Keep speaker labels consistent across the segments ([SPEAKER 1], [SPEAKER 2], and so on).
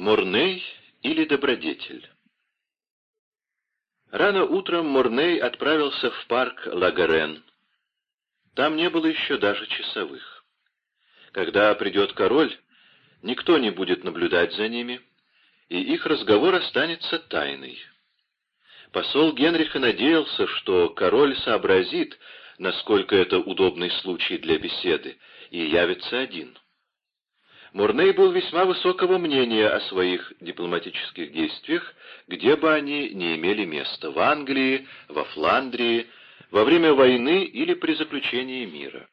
[SPEAKER 1] Морней или добродетель? Рано утром Морней отправился в парк Лагарен. Там не было еще даже часовых. Когда придет король, никто не будет наблюдать за ними, и их разговор останется тайной. Посол Генриха надеялся, что король сообразит, насколько это удобный случай для беседы, и явится один. Мурней был весьма высокого мнения о своих дипломатических действиях, где бы они ни имели место, в Англии, во Фландрии, во время войны или при заключении мира.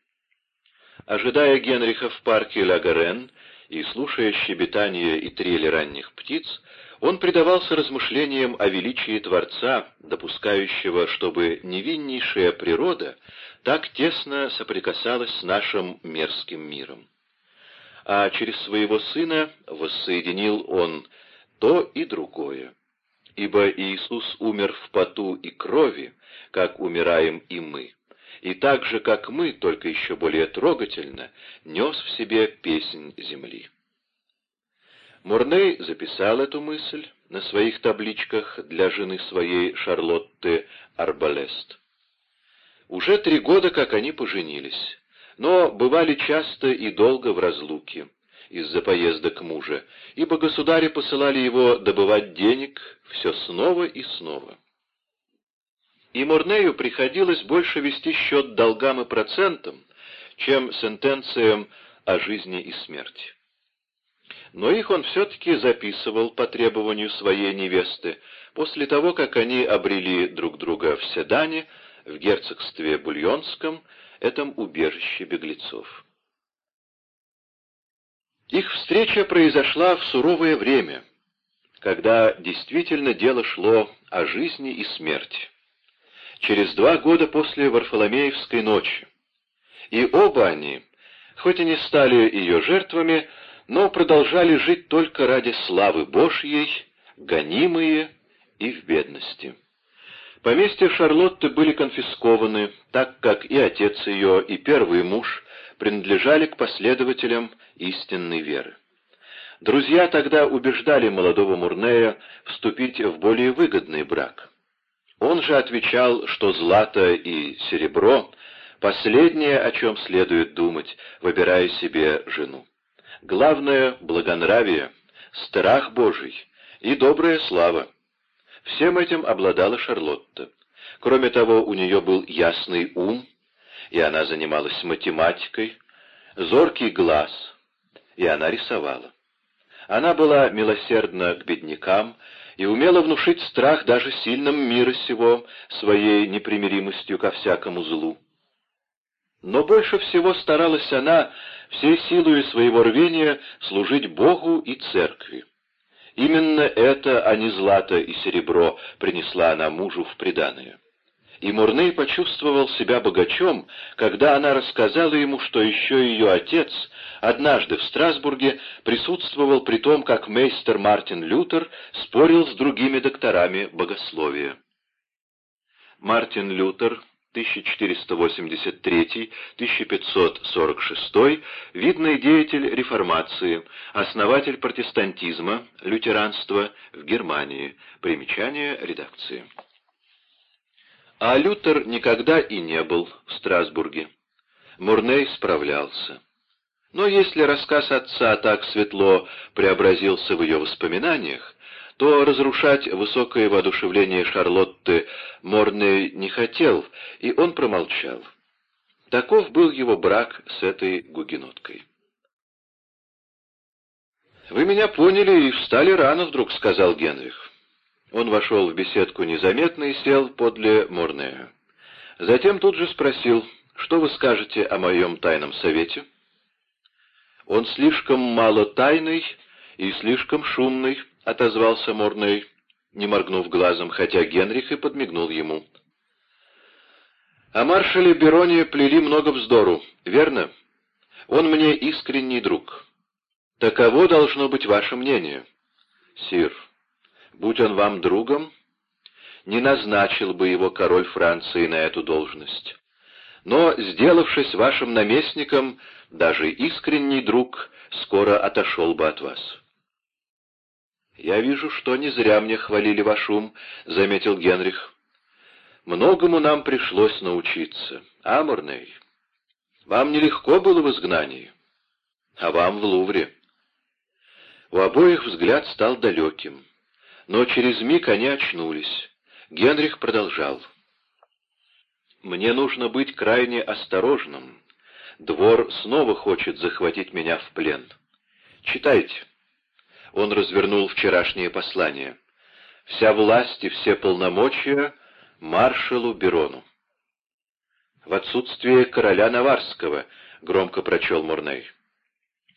[SPEAKER 1] Ожидая Генриха в парке Лагарен и слушая щебетание и трели ранних птиц, он предавался размышлениям о величии Творца, допускающего, чтобы невиннейшая природа так тесно соприкасалась с нашим мерзким миром а через своего Сына воссоединил Он то и другое. Ибо Иисус умер в поту и крови, как умираем и мы, и так же, как мы, только еще более трогательно, нес в себе песнь земли. Мурней записал эту мысль на своих табличках для жены своей Шарлотты Арбалест. Уже три года, как они поженились, но бывали часто и долго в разлуке из-за поездок мужа, ибо государи посылали его добывать денег все снова и снова. И Мурнею приходилось больше вести счет долгам и процентам, чем сентенциям о жизни и смерти. Но их он все-таки записывал по требованию своей невесты, после того, как они обрели друг друга в Седане, в герцогстве Бульонском, этом убежище беглецов. Их встреча произошла в суровое время, когда действительно дело шло о жизни и смерти. Через два года после Варфоломеевской ночи. И оба они, хоть и не стали ее жертвами, но продолжали жить только ради славы Божьей, гонимые и в бедности. Поместья Шарлотты были конфискованы, так как и отец ее, и первый муж принадлежали к последователям истинной веры. Друзья тогда убеждали молодого Мурнея вступить в более выгодный брак. Он же отвечал, что злато и серебро — последнее, о чем следует думать, выбирая себе жену. Главное — благонравие, страх Божий и добрая слава. Всем этим обладала Шарлотта. Кроме того, у нее был ясный ум, и она занималась математикой, зоркий глаз, и она рисовала. Она была милосердна к беднякам и умела внушить страх даже сильным мира сего своей непримиримостью ко всякому злу. Но больше всего старалась она всей силой своего рвения служить Богу и Церкви. Именно это, а не злато и серебро, принесла она мужу в приданое. И Мурней почувствовал себя богачом, когда она рассказала ему, что еще ее отец однажды в Страсбурге присутствовал при том, как мейстер Мартин Лютер спорил с другими докторами богословия. Мартин Лютер 1483-1546, видный деятель реформации, основатель протестантизма, лютеранства в Германии. Примечание редакции. А Лютер никогда и не был в Страсбурге. Мурней справлялся. Но если рассказ отца так светло преобразился в ее воспоминаниях, то разрушать высокое воодушевление Шарлотты Морней не хотел, и он промолчал. Таков был его брак с этой гугеноткой. «Вы меня поняли и встали рано вдруг», — сказал Генрих. Он вошел в беседку незаметно и сел подле Морнея. Затем тут же спросил, что вы скажете о моем тайном совете? Он слишком мало тайный и слишком шумный, — отозвался Морней, не моргнув глазом, хотя Генрих и подмигнул ему. «О маршале Бероне плели много вздору, верно? Он мне искренний друг. Таково должно быть ваше мнение. Сир, будь он вам другом, не назначил бы его король Франции на эту должность. Но, сделавшись вашим наместником, даже искренний друг скоро отошел бы от вас». «Я вижу, что не зря мне хвалили ваш ум», — заметил Генрих. «Многому нам пришлось научиться. А, Мурней, вам нелегко было в изгнании, а вам в Лувре». У обоих взгляд стал далеким, но через миг они очнулись. Генрих продолжал. «Мне нужно быть крайне осторожным. Двор снова хочет захватить меня в плен. Читайте». Он развернул вчерашнее послание. «Вся власть и все полномочия маршалу Берону». «В отсутствие короля Наварского», — громко прочел Мурней.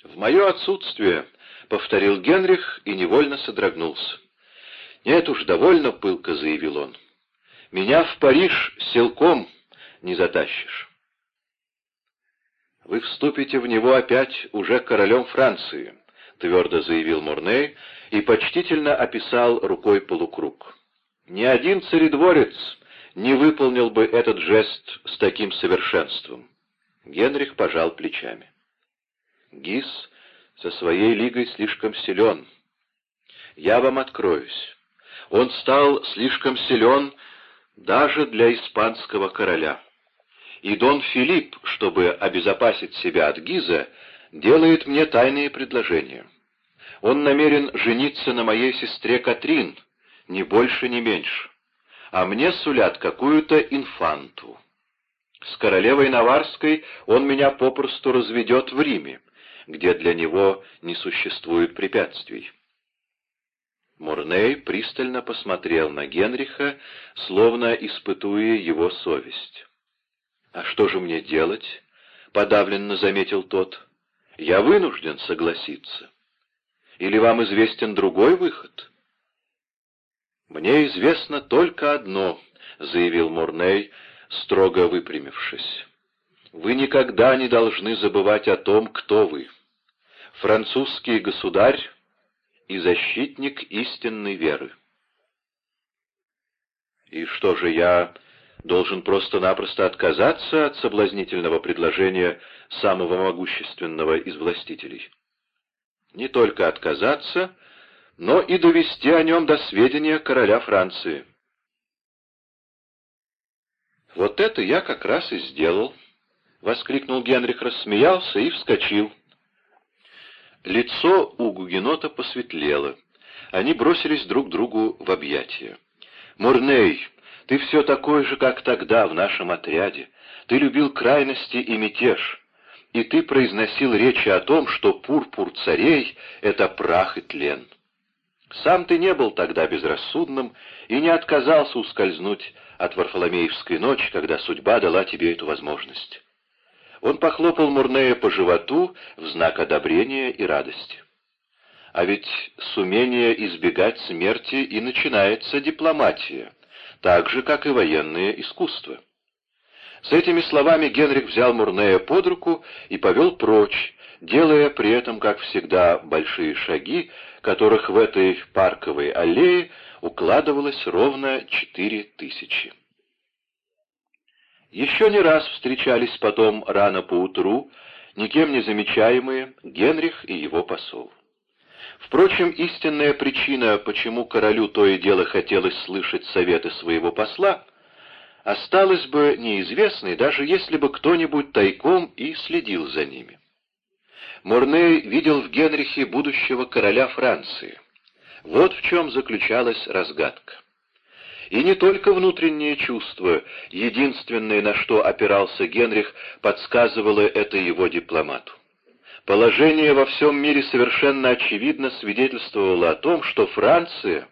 [SPEAKER 1] «В мое отсутствие», — повторил Генрих и невольно содрогнулся. «Нет уж, довольно пылко», — заявил он. «Меня в Париж силком не затащишь». «Вы вступите в него опять уже королем Франции», — твердо заявил Мурней и почтительно описал рукой полукруг. «Ни один царедворец не выполнил бы этот жест с таким совершенством». Генрих пожал плечами. «Гис со своей лигой слишком силен. Я вам откроюсь он стал слишком силен даже для испанского короля. И Дон Филипп, чтобы обезопасить себя от Гиза, делает мне тайные предложения. Он намерен жениться на моей сестре Катрин, ни больше, ни меньше. А мне сулят какую-то инфанту. С королевой Наварской он меня попросту разведет в Риме, где для него не существует препятствий. Мурней пристально посмотрел на Генриха, словно испытуя его совесть. «А что же мне делать?» — подавленно заметил тот. «Я вынужден согласиться. Или вам известен другой выход?» «Мне известно только одно», — заявил Мурней, строго выпрямившись. «Вы никогда не должны забывать о том, кто вы. Французский государь и защитник истинной веры. И что же, я должен просто-напросто отказаться от соблазнительного предложения самого могущественного из властителей? Не только отказаться, но и довести о нем до сведения короля Франции. «Вот это я как раз и сделал», — воскликнул Генрих, рассмеялся и вскочил. Лицо у Гугенота посветлело. Они бросились друг другу в объятия. «Мурней, ты все такой же, как тогда в нашем отряде. Ты любил крайности и мятеж. И ты произносил речи о том, что пурпур царей — это прах и тлен. Сам ты не был тогда безрассудным и не отказался ускользнуть от Варфоломеевской ночи, когда судьба дала тебе эту возможность. Он похлопал Мурнея по животу в знак одобрения и радости. А ведь с умения избегать смерти и начинается дипломатия, так же, как и военное искусство. С этими словами Генрих взял Мурнея под руку и повел прочь, делая при этом, как всегда, большие шаги, которых в этой парковой аллее укладывалось ровно четыре тысячи. Еще не раз встречались потом рано поутру, никем не замечаемые, Генрих и его посол. Впрочем, истинная причина, почему королю то и дело хотелось слышать советы своего посла, осталась бы неизвестной, даже если бы кто-нибудь тайком и следил за ними. Мурней видел в Генрихе будущего короля Франции. Вот в чем заключалась разгадка. И не только внутреннее чувство, единственное, на что опирался Генрих, подсказывало это его дипломату. Положение во всем мире совершенно очевидно свидетельствовало о том, что Франция,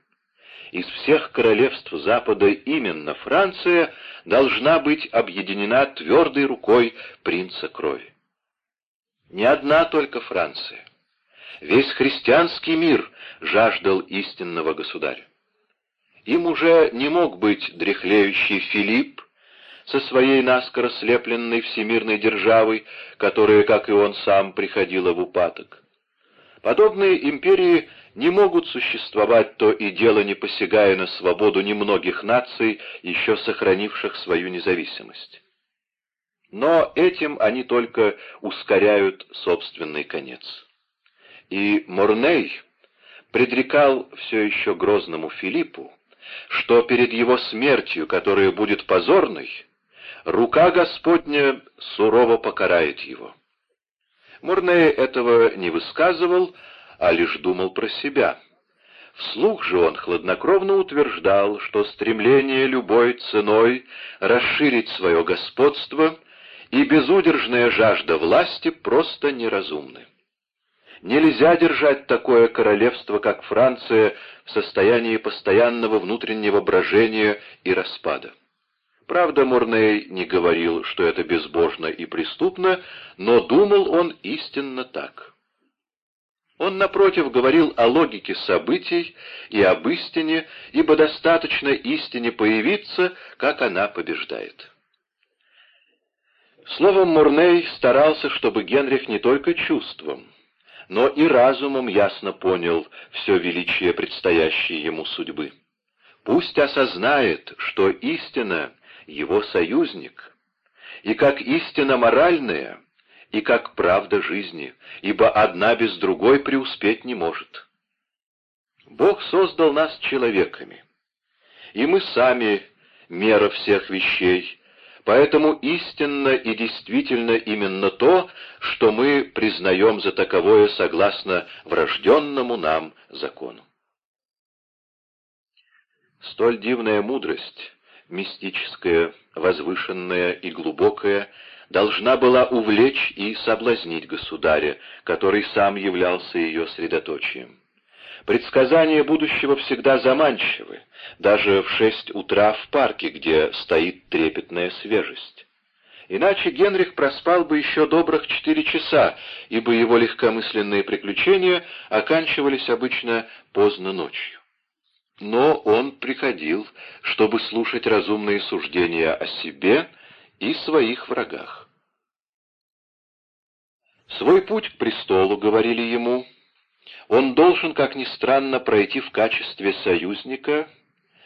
[SPEAKER 1] из всех королевств Запада именно Франция, должна быть объединена твердой рукой принца крови. Не одна только Франция. Весь христианский мир жаждал истинного государя. Им уже не мог быть дряхлеющий Филипп со своей наскоро слепленной всемирной державой, которая, как и он сам, приходила в упадок. Подобные империи не могут существовать то и дело не посягая на свободу немногих наций, еще сохранивших свою независимость. Но этим они только ускоряют собственный конец. И Морней предрекал все еще грозному Филиппу, что перед его смертью, которая будет позорной, рука Господня сурово покарает его. Мурней этого не высказывал, а лишь думал про себя. Вслух же он хладнокровно утверждал, что стремление любой ценой расширить свое господство и безудержная жажда власти просто неразумны. Нельзя держать такое королевство, как Франция, в состоянии постоянного внутреннего брожения и распада. Правда, Мурней не говорил, что это безбожно и преступно, но думал он истинно так. Он, напротив, говорил о логике событий и об истине, ибо достаточно истине появиться, как она побеждает. Словом, Мурней старался, чтобы Генрих не только чувством, но и разумом ясно понял все величие предстоящей ему судьбы. Пусть осознает, что истина — его союзник, и как истина моральная, и как правда жизни, ибо одна без другой преуспеть не может. Бог создал нас человеками, и мы сами — мера всех вещей, Поэтому истинно и действительно именно то, что мы признаем за таковое согласно врожденному нам закону. Столь дивная мудрость, мистическая, возвышенная и глубокая, должна была увлечь и соблазнить государя, который сам являлся ее средоточием. Предсказания будущего всегда заманчивы, даже в шесть утра в парке, где стоит трепетная свежесть. Иначе Генрих проспал бы еще добрых четыре часа, ибо его легкомысленные приключения оканчивались обычно поздно ночью. Но он приходил, чтобы слушать разумные суждения о себе и своих врагах. Свой путь к престолу, говорили ему, — он должен, как ни странно, пройти в качестве союзника,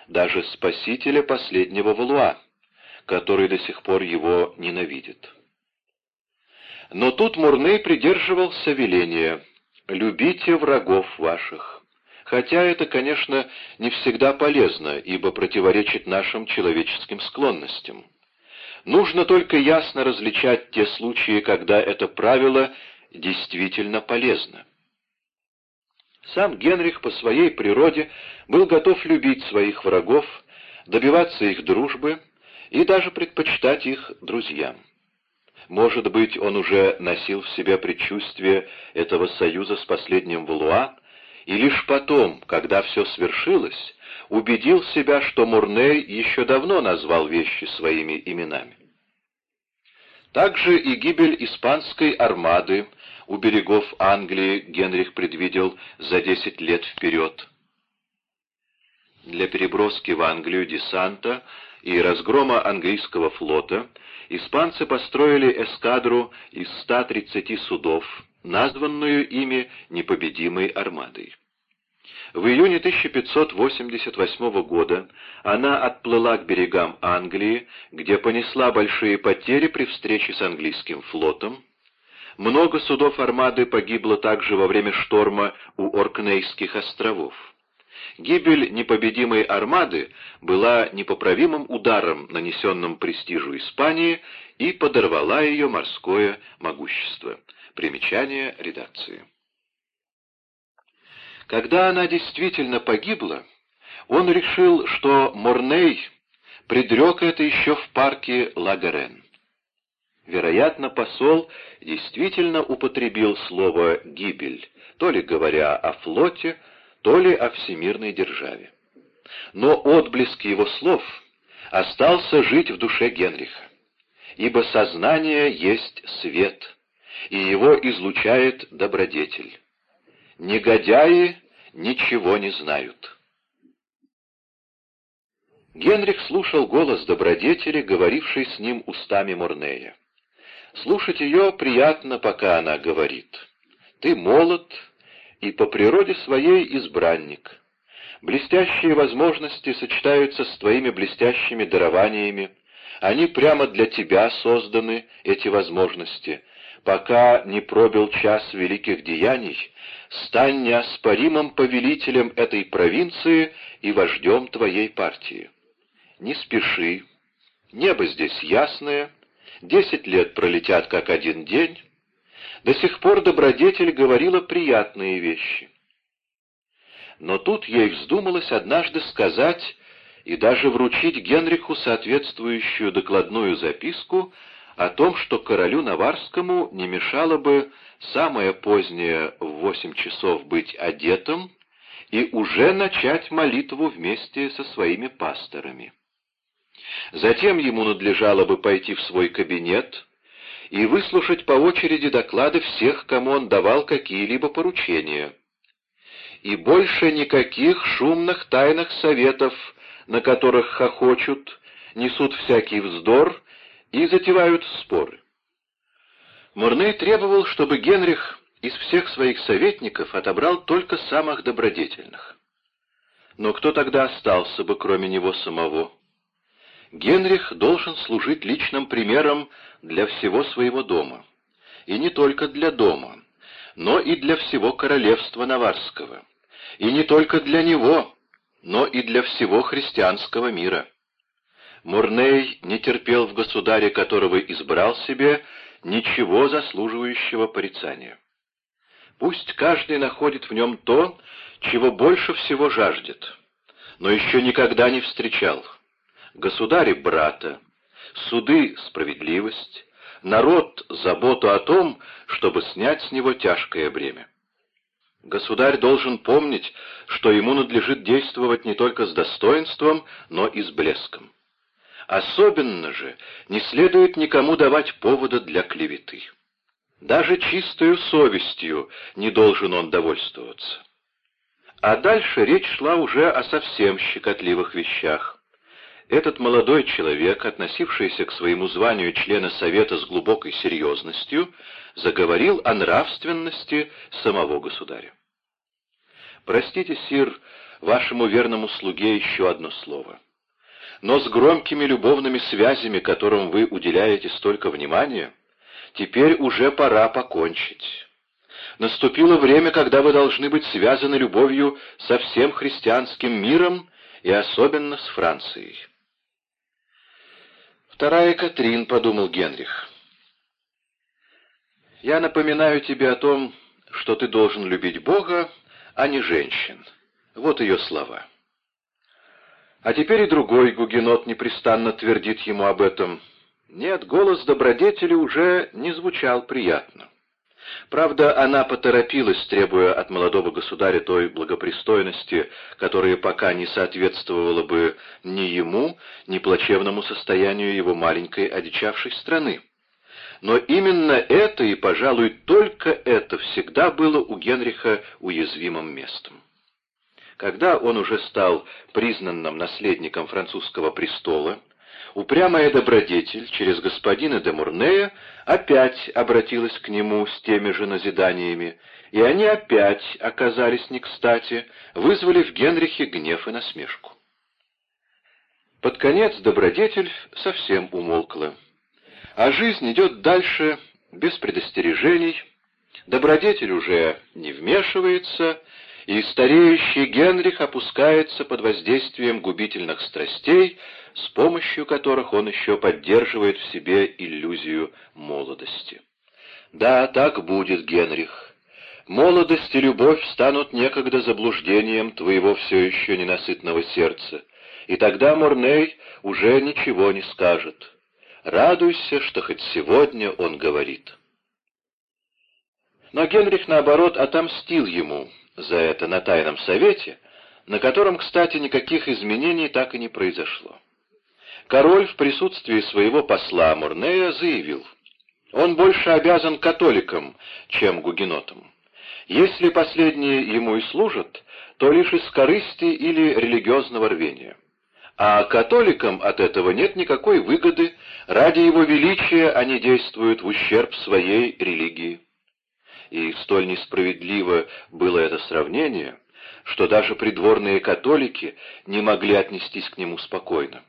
[SPEAKER 1] даже спасителя последнего Валуа, который до сих пор его ненавидит. Но тут Мурней придерживался веления «любите врагов ваших», хотя это, конечно, не всегда полезно, ибо противоречит нашим человеческим склонностям. Нужно только ясно различать те случаи, когда это правило действительно полезно. Сам Генрих по своей природе был готов любить своих врагов, добиваться их дружбы и даже предпочитать их друзьям. Может быть, он уже носил в себе предчувствие этого союза с последним Валуа, и лишь потом, когда все свершилось, убедил себя, что Мурней еще давно назвал вещи своими именами. Также и гибель испанской армады у берегов Англии Генрих предвидел за десять лет вперед. Для переброски в Англию десанта и разгрома английского флота испанцы построили эскадру из 130 судов, названную ими непобедимой армадой. В июне 1588 года она отплыла к берегам Англии, где понесла большие потери при встрече с английским флотом, много судов армады погибло также во время шторма у Оркнейских островов. Гибель непобедимой армады была непоправимым ударом, нанесенным престижу Испании, и подорвала ее морское могущество. Примечание редакции. Когда она действительно погибла, он решил, что Морней предрек это еще в парке Лагарен. Вероятно, посол действительно употребил слово «гибель», то ли говоря о флоте, то ли о всемирной державе. Но отблеск его слов остался жить в душе Генриха, ибо сознание есть свет, и его излучает добродетель. Негодяи ничего не знают. Генрих слушал голос добродетели, говоривший с ним устами Морнея. Слушать ее приятно, пока она говорит. Ты молод и по природе своей избранник. Блестящие возможности сочетаются с твоими блестящими дарованиями. Они прямо для тебя созданы, эти возможности. Пока не пробил час великих деяний, стань неоспоримым повелителем этой провинции и вождем твоей партии. Не спеши, небо здесь ясное, десять лет пролетят как один день. До сих пор добродетель говорила приятные вещи. Но тут ей вздумалось однажды сказать и даже вручить Генриху соответствующую докладную записку о том, что королю Наварскому не мешало бы самое позднее в восемь часов быть одетым и уже начать молитву вместе со своими пасторами. Затем ему надлежало бы пойти в свой кабинет и выслушать по очереди доклады всех, кому он давал какие-либо поручения. И больше никаких шумных тайных советов, на которых хохочут, несут всякий вздор и затевают споры. Мурней требовал, чтобы Генрих из всех своих советников отобрал только самых добродетельных. Но кто тогда остался бы, кроме него самого? Генрих должен служить личным примером для всего своего дома. И не только для дома, но и для всего королевства Наварского. И не только для него, но и для всего христианского мира. Мурней не терпел в государе, которого избрал себе, ничего заслуживающего порицания. Пусть каждый находит в нем то, чего больше всего жаждет, но еще никогда не встречал. Государи брата, суды — справедливость, народ — заботу о том, чтобы снять с него тяжкое бремя. Государь должен помнить, что ему надлежит действовать не только с достоинством, но и с блеском. Особенно же не следует никому давать повода для клеветы. Даже чистою совестью не должен он довольствоваться. А дальше речь шла уже о совсем щекотливых вещах. Этот молодой человек, относившийся к своему званию члена Совета с глубокой серьезностью, заговорил о нравственности самого государя. «Простите, сир, вашему верному слуге еще одно слово но с громкими любовными связями, которым вы уделяете столько внимания, теперь уже пора покончить. Наступило время, когда вы должны быть связаны любовью со всем христианским миром и особенно с Францией. «Вторая Катрин», — подумал Генрих. «Я напоминаю тебе о том, что ты должен любить Бога, а не женщин». Вот ее слова. А теперь и другой гугенот непрестанно твердит ему об этом. Нет, голос добродетели уже не звучал приятно. Правда, она поторопилась, требуя от молодого государя той благопристойности, которая пока не соответствовала бы ни ему, ни плачевному состоянию его маленькой одичавшей страны. Но именно это и, пожалуй, только это всегда было у Генриха уязвимым местом. Когда он уже стал признанным наследником французского престола, упрямая добродетель через господина де Мурнея опять обратилась к нему с теми же назиданиями, и они опять оказались не кстати, вызвали в Генрихе гнев и насмешку. Под конец добродетель совсем умолкла, а жизнь идет дальше без предостережений, добродетель уже не вмешивается, и стареющий Генрих опускается под воздействием губительных страстей, с помощью которых он еще поддерживает в себе иллюзию молодости. Да, так будет, Генрих. Молодость и любовь станут некогда заблуждением твоего все еще ненасытного сердца, и тогда Мурней уже ничего не скажет. Радуйся, что хоть сегодня он говорит. Но Генрих, наоборот, отомстил ему — за это на тайном совете, на котором, кстати, никаких изменений так и не произошло. Король в присутствии своего посла Мурнея заявил, он больше обязан католикам, чем гугенотам. Если последние ему и служат, то лишь из корысти или религиозного рвения. А католикам от этого нет никакой выгоды, ради его величия они действуют в ущерб своей религии и столь несправедливо было это сравнение, что даже придворные католики не могли отнестись к нему спокойно.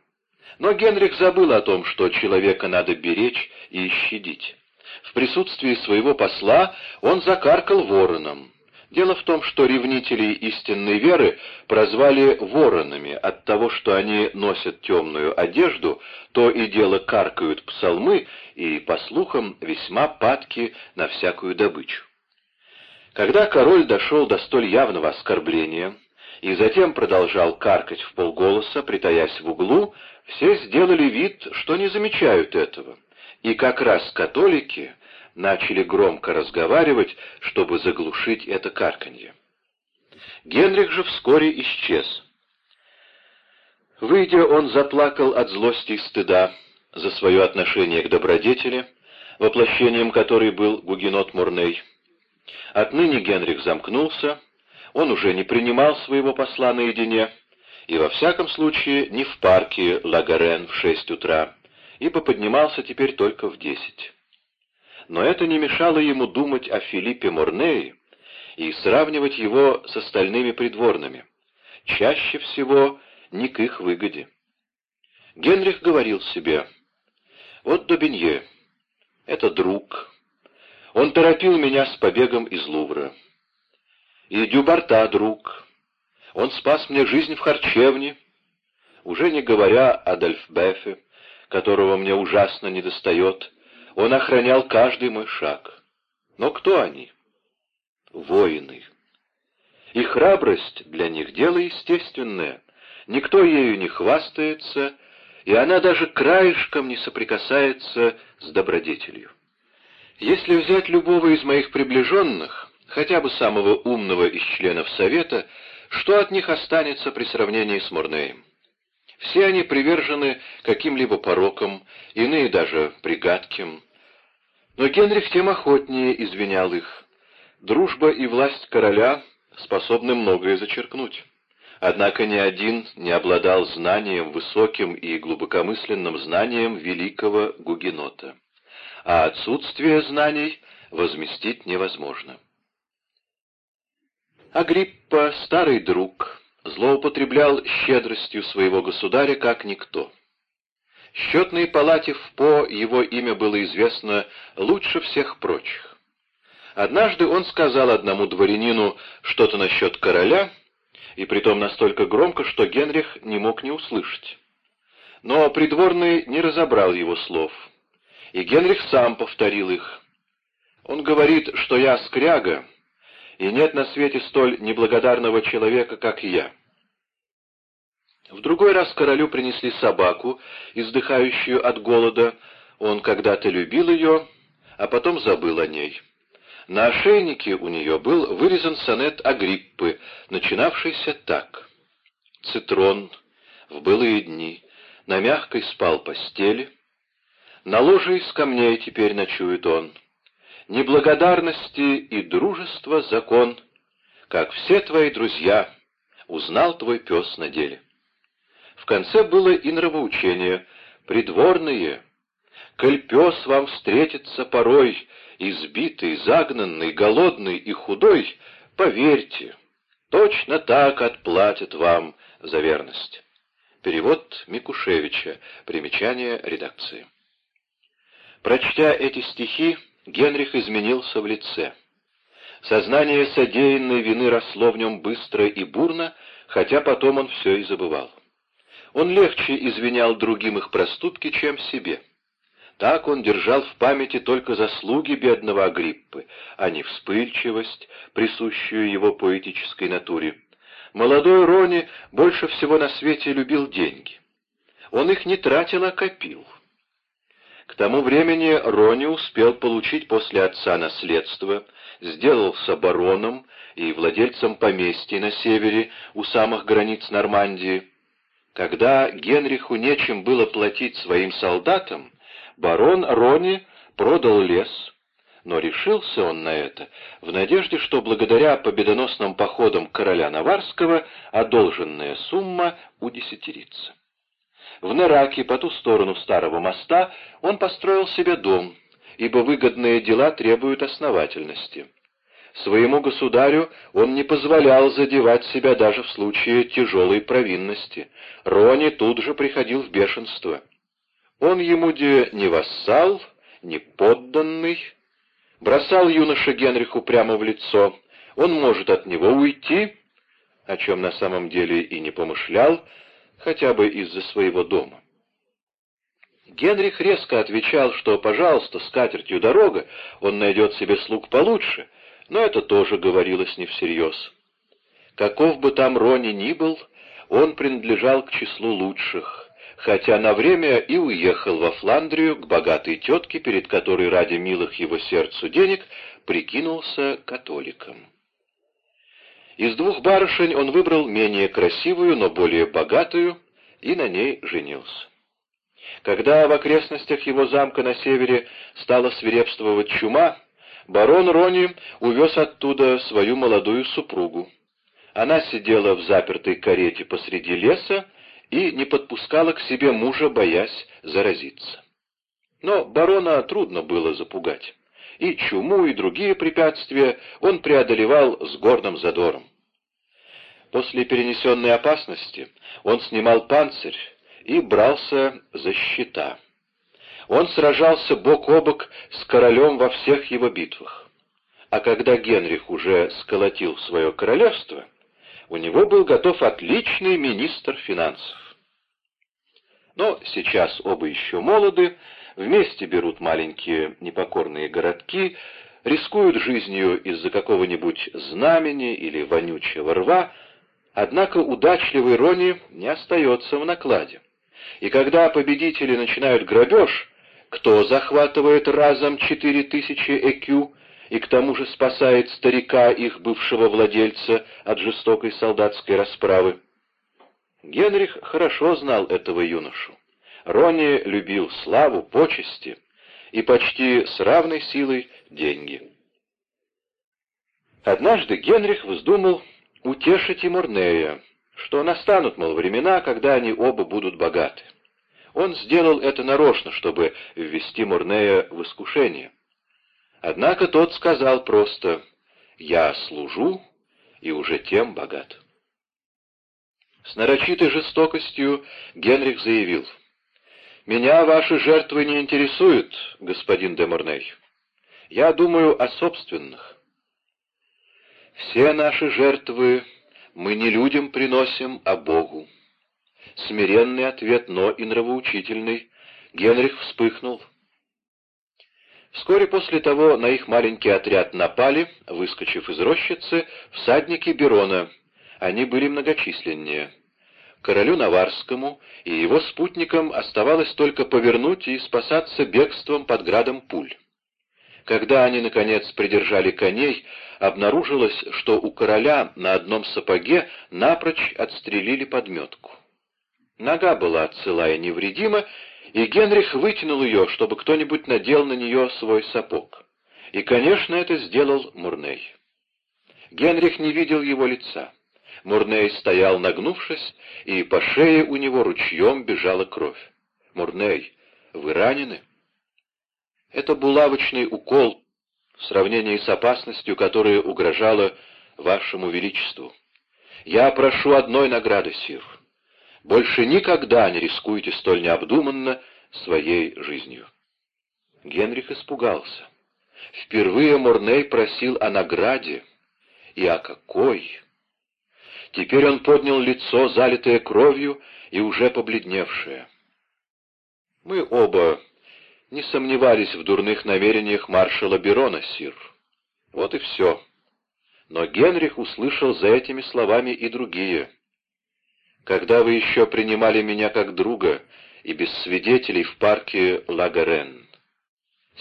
[SPEAKER 1] Но Генрих забыл о том, что человека надо беречь и щадить. В присутствии своего посла он закаркал вороном. Дело в том, что ревнителей истинной веры прозвали воронами от того, что они носят темную одежду, то и дело каркают псалмы и, по слухам, весьма падки на всякую добычу. Когда король дошел до столь явного оскорбления и затем продолжал каркать в полголоса, притаясь в углу, все сделали вид, что не замечают этого. И как раз католики начали громко разговаривать, чтобы заглушить это карканье. Генрих же вскоре исчез. Выйдя, он заплакал от злости и стыда за свое отношение к добродетели, воплощением которой был гугенот Мурней. Отныне Генрих замкнулся, он уже не принимал своего посла наедине, и во всяком случае не в парке Лагарен в шесть утра, ибо поднимался теперь только в десять но это не мешало ему думать о Филиппе Морнее и сравнивать его с остальными придворными, чаще всего не к их выгоде. Генрих говорил себе, «Вот Добинье, это друг. Он торопил меня с побегом из Лувра. И Дюбарта друг. Он спас мне жизнь в харчевне, уже не говоря о Дальфбефе, которого мне ужасно недостает, он охранял каждый мой шаг. Но кто они? Воины. И храбрость для них — дело естественное. Никто ею не хвастается, и она даже краешком не соприкасается с добродетелью. Если взять любого из моих приближенных, хотя бы самого умного из членов Совета, что от них останется при сравнении с Мурнеем? Все они привержены каким-либо порокам, иные даже пригадким. Но Генрих тем охотнее извинял их. Дружба и власть короля способны многое зачеркнуть. Однако ни один не обладал знанием, высоким и глубокомысленным знанием великого Гугенота. А отсутствие знаний возместить невозможно. Агриппа, старый друг, злоупотреблял щедростью своего государя как никто. Счетной палате в По его имя было известно лучше всех прочих. Однажды он сказал одному дворянину что-то насчет короля, и притом настолько громко, что Генрих не мог не услышать. Но придворный не разобрал его слов, и Генрих сам повторил их. Он говорит, что я скряга, и нет на свете столь неблагодарного человека, как я. В другой раз королю принесли собаку, издыхающую от голода. Он когда-то любил ее, а потом забыл о ней. На ошейнике у нее был вырезан сонет Агриппы, начинавшийся так. «Цитрон в былые дни на мягкой спал постели, на ложе из камней теперь ночует он» неблагодарности и дружества закон, как все твои друзья, узнал твой пес на деле. В конце было и нравоучение, придворные, коль пес вам встретится порой, избитый, загнанный, голодный и худой, поверьте, точно так отплатят вам за верность. Перевод Микушевича. Примечание редакции. Прочтя эти стихи, Генрих изменился в лице. Сознание содеянной вины росло в нем быстро и бурно, хотя потом он все и забывал. Он легче извинял другим их проступки, чем себе. Так он держал в памяти только заслуги бедного Агриппы, а не вспыльчивость, присущую его поэтической натуре. Молодой Рони больше всего на свете любил деньги. Он их не тратил, а копил. К тому времени Рони успел получить после отца наследство, сделался бароном и владельцем поместья на севере, у самых границ Нормандии. Когда Генриху нечем было платить своим солдатам, барон Рони продал лес, но решился он на это в надежде, что благодаря победоносным походам короля Наварского одолженная сумма удесятерится. В Нераке, по ту сторону старого моста, он построил себе дом, ибо выгодные дела требуют основательности. Своему государю он не позволял задевать себя даже в случае тяжелой провинности. Рони тут же приходил в бешенство. Он ему где не вассал, неподданный, бросал юноша Генриху прямо в лицо, он может от него уйти, о чем на самом деле и не помышлял, хотя бы из-за своего дома. Генрих резко отвечал, что, пожалуйста, с катертью дорога, он найдет себе слуг получше, но это тоже говорилось не всерьез. Каков бы там Рони ни был, он принадлежал к числу лучших, хотя на время и уехал во Фландрию к богатой тетке, перед которой ради милых его сердцу денег прикинулся католиком. Из двух барышень он выбрал менее красивую, но более богатую, и на ней женился. Когда в окрестностях его замка на севере стала свирепствовать чума, барон Рони увез оттуда свою молодую супругу. Она сидела в запертой карете посреди леса и не подпускала к себе мужа, боясь заразиться. Но барона трудно было запугать. И чуму, и другие препятствия он преодолевал с горным задором. После перенесенной опасности он снимал панцирь и брался за щита. Он сражался бок о бок с королем во всех его битвах. А когда Генрих уже сколотил свое королевство, у него был готов отличный министр финансов. Но сейчас оба еще молоды, вместе берут маленькие непокорные городки, рискуют жизнью из-за какого-нибудь знамени или вонючего рва, однако удачливый Рони не остается в накладе. И когда победители начинают грабеж, кто захватывает разом четыре тысячи ЭКЮ, и к тому же спасает старика, их бывшего владельца, от жестокой солдатской расправы. Генрих хорошо знал этого юношу. Рони любил славу, почести и почти с равной силой деньги. Однажды Генрих вздумал утешить и Мурнея, что настанут, мол, времена, когда они оба будут богаты. Он сделал это нарочно, чтобы ввести Мурнея в искушение. Однако тот сказал просто «Я служу и уже тем богат». С нарочитой жестокостью Генрих заявил «Меня ваши жертвы не интересуют, господин де Морней. Я думаю о собственных. Все наши жертвы мы не людям приносим, а Богу». Смиренный ответ, но и нравоучительный. Генрих вспыхнул. Вскоре после того на их маленький отряд напали, выскочив из рощицы, всадники Берона. Они были многочисленнее. Королю Наварскому и его спутникам оставалось только повернуть и спасаться бегством под градом пуль. Когда они, наконец, придержали коней, обнаружилось, что у короля на одном сапоге напрочь отстрелили подметку. Нога была цела и невредима, и Генрих вытянул ее, чтобы кто-нибудь надел на нее свой сапог. И, конечно, это сделал Мурней. Генрих не видел его лица. Мурней стоял нагнувшись, и по шее у него ручьем бежала кровь. «Мурней, вы ранены?» Это булавочный укол в сравнении с опасностью, которая угрожала вашему величеству. Я прошу одной награды, сир. Больше никогда не рискуйте столь необдуманно своей жизнью. Генрих испугался. Впервые Мурней просил о награде. И о какой! Теперь он поднял лицо, залитое кровью и уже побледневшее. Мы оба не сомневались в дурных намерениях маршала Берона, сир. Вот и все. Но Генрих услышал за этими словами и другие — когда вы еще принимали меня как друга и без свидетелей в парке Лагарен.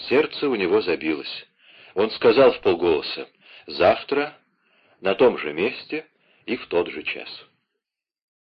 [SPEAKER 1] Сердце у него забилось. Он сказал в полголоса, «Завтра, на том же месте и в тот же час».